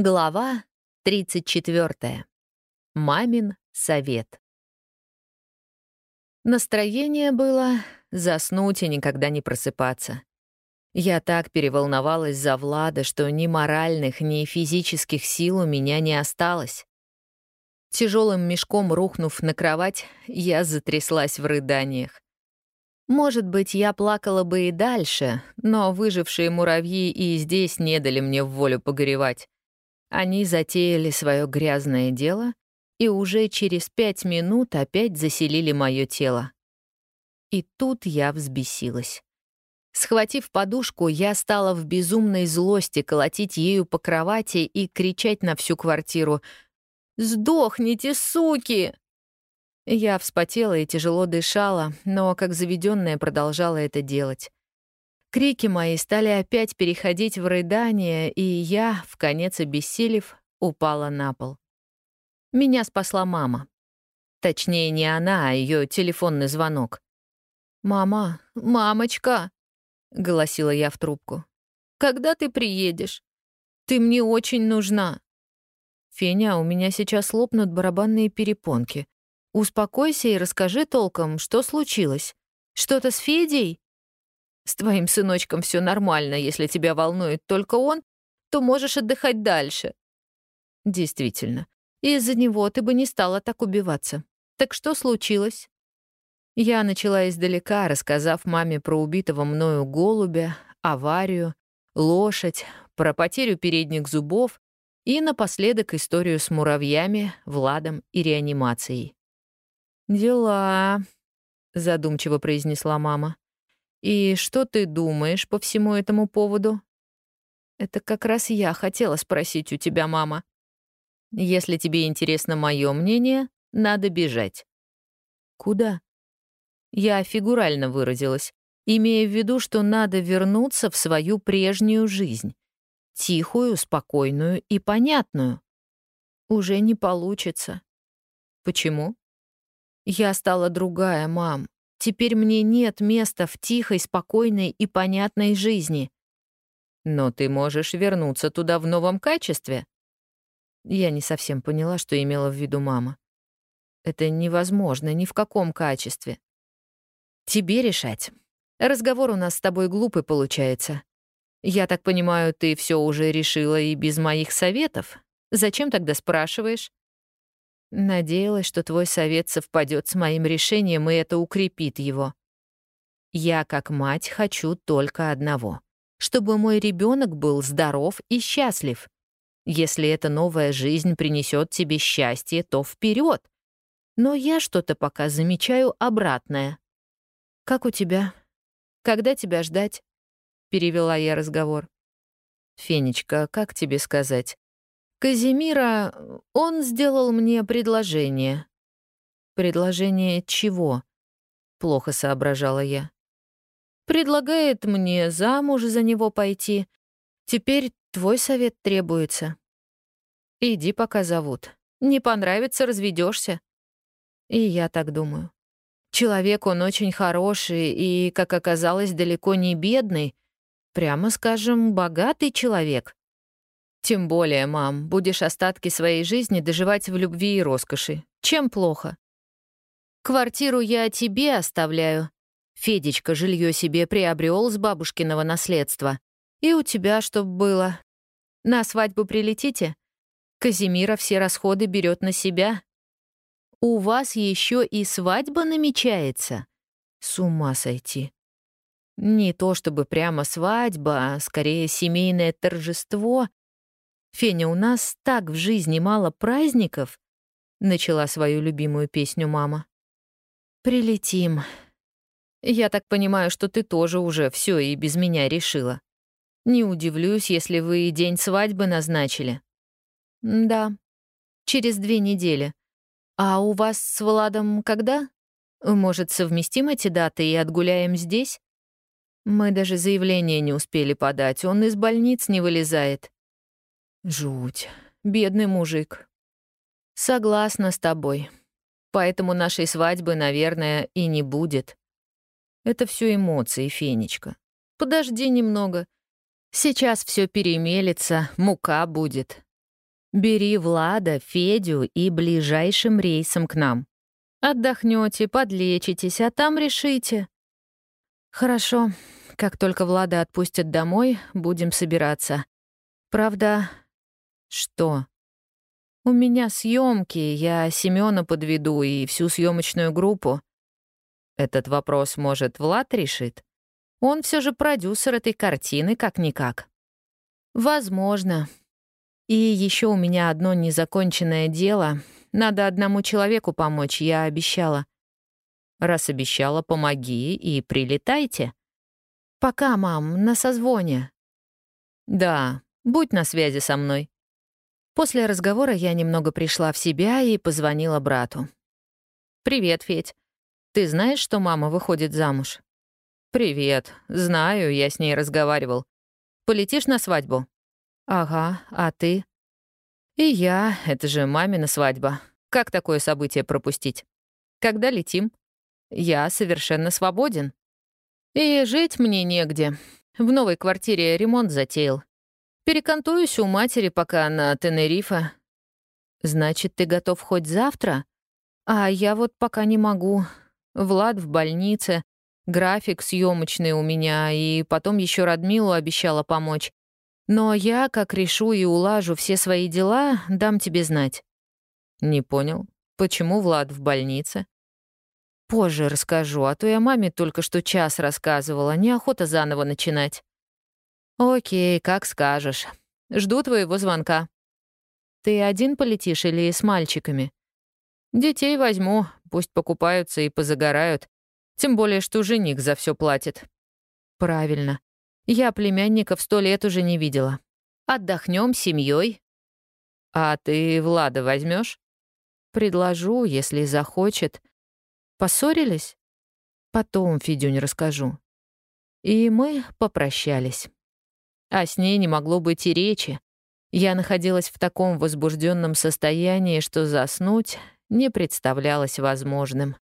Глава 34. Мамин совет. Настроение было заснуть и никогда не просыпаться. Я так переволновалась за Влада, что ни моральных, ни физических сил у меня не осталось. Тяжелым мешком рухнув на кровать, я затряслась в рыданиях. Может быть, я плакала бы и дальше, но выжившие муравьи и здесь не дали мне в волю погоревать. Они затеяли свое грязное дело и уже через пять минут опять заселили мое тело. И тут я взбесилась. Схватив подушку, я стала в безумной злости колотить ею по кровати и кричать на всю квартиру «Сдохните, суки!» Я вспотела и тяжело дышала, но как заведенная продолжала это делать. Крики мои стали опять переходить в рыдание, и я, в конец обессилев, упала на пол. Меня спасла мама. Точнее, не она, а ее телефонный звонок. «Мама, мамочка!» — голосила я в трубку. «Когда ты приедешь? Ты мне очень нужна!» «Феня, у меня сейчас лопнут барабанные перепонки. Успокойся и расскажи толком, что случилось. Что-то с Федей?» С твоим сыночком все нормально, если тебя волнует только он, то можешь отдыхать дальше. Действительно, из-за него ты бы не стала так убиваться. Так что случилось? Я начала издалека, рассказав маме про убитого мною голубя, аварию, лошадь, про потерю передних зубов и напоследок историю с муравьями, Владом и реанимацией. «Дела», — задумчиво произнесла мама. «И что ты думаешь по всему этому поводу?» «Это как раз я хотела спросить у тебя, мама. Если тебе интересно мое мнение, надо бежать». «Куда?» Я фигурально выразилась, имея в виду, что надо вернуться в свою прежнюю жизнь. Тихую, спокойную и понятную. Уже не получится. Почему? Я стала другая, мам. Теперь мне нет места в тихой, спокойной и понятной жизни. Но ты можешь вернуться туда в новом качестве. Я не совсем поняла, что имела в виду мама. Это невозможно ни в каком качестве. Тебе решать. Разговор у нас с тобой глупый получается. Я так понимаю, ты все уже решила и без моих советов? Зачем тогда спрашиваешь? Надеялась, что твой совет совпадет с моим решением, и это укрепит его. Я, как мать, хочу только одного — чтобы мой ребенок был здоров и счастлив. Если эта новая жизнь принесет тебе счастье, то вперед. Но я что-то пока замечаю обратное. «Как у тебя? Когда тебя ждать?» — перевела я разговор. «Фенечка, как тебе сказать? Казимира, он сделал мне предложение. Предложение чего? Плохо соображала я. Предлагает мне замуж за него пойти. Теперь твой совет требуется. Иди, пока зовут. Не понравится, разведешься. И я так думаю. Человек он очень хороший и, как оказалось, далеко не бедный. Прямо скажем, богатый человек. Тем более, мам, будешь остатки своей жизни доживать в любви и роскоши. Чем плохо? Квартиру я тебе оставляю. Федечка жилье себе приобрел с бабушкиного наследства. И у тебя чтоб было. На свадьбу прилетите? Казимира все расходы берет на себя. У вас еще и свадьба намечается. С ума сойти. Не то чтобы прямо свадьба, а скорее семейное торжество, «Феня, у нас так в жизни мало праздников», — начала свою любимую песню мама. «Прилетим. Я так понимаю, что ты тоже уже все и без меня решила. Не удивлюсь, если вы и день свадьбы назначили». «Да, через две недели. А у вас с Владом когда? Может, совместим эти даты и отгуляем здесь?» Мы даже заявление не успели подать, он из больниц не вылезает. Жуть. Бедный мужик. Согласна с тобой. Поэтому нашей свадьбы, наверное, и не будет. Это все эмоции, Фенечка. Подожди немного. Сейчас все перемелится, мука будет. Бери Влада, Федю и ближайшим рейсом к нам. Отдохнете, подлечитесь, а там решите. Хорошо. Как только Влада отпустят домой, будем собираться. Правда... Что? У меня съемки, я Семёна подведу и всю съемочную группу. Этот вопрос, может, Влад решит? Он все же продюсер этой картины, как-никак. Возможно. И еще у меня одно незаконченное дело. Надо одному человеку помочь, я обещала. Раз обещала, помоги и прилетайте. Пока, мам, на созвоне. Да, будь на связи со мной. После разговора я немного пришла в себя и позвонила брату. «Привет, Федь. Ты знаешь, что мама выходит замуж?» «Привет. Знаю, я с ней разговаривал. Полетишь на свадьбу?» «Ага, а ты?» «И я. Это же мамина свадьба. Как такое событие пропустить? Когда летим?» «Я совершенно свободен. И жить мне негде. В новой квартире ремонт затеял. Перекантуюсь у матери пока на Тенерифе. Значит, ты готов хоть завтра? А я вот пока не могу. Влад в больнице, график съемочный у меня, и потом еще Радмилу обещала помочь. Но я, как решу и улажу все свои дела, дам тебе знать. Не понял, почему Влад в больнице? Позже расскажу, а то я маме только что час рассказывала, неохота заново начинать. «Окей, как скажешь. Жду твоего звонка». «Ты один полетишь или с мальчиками?» «Детей возьму, пусть покупаются и позагорают. Тем более, что жених за все платит». «Правильно. Я племянников сто лет уже не видела. Отдохнем семьей. «А ты Влада возьмешь? «Предложу, если захочет. Поссорились?» «Потом, Федюнь, расскажу». И мы попрощались. А с ней не могло быть и речи. Я находилась в таком возбужденном состоянии, что заснуть не представлялось возможным.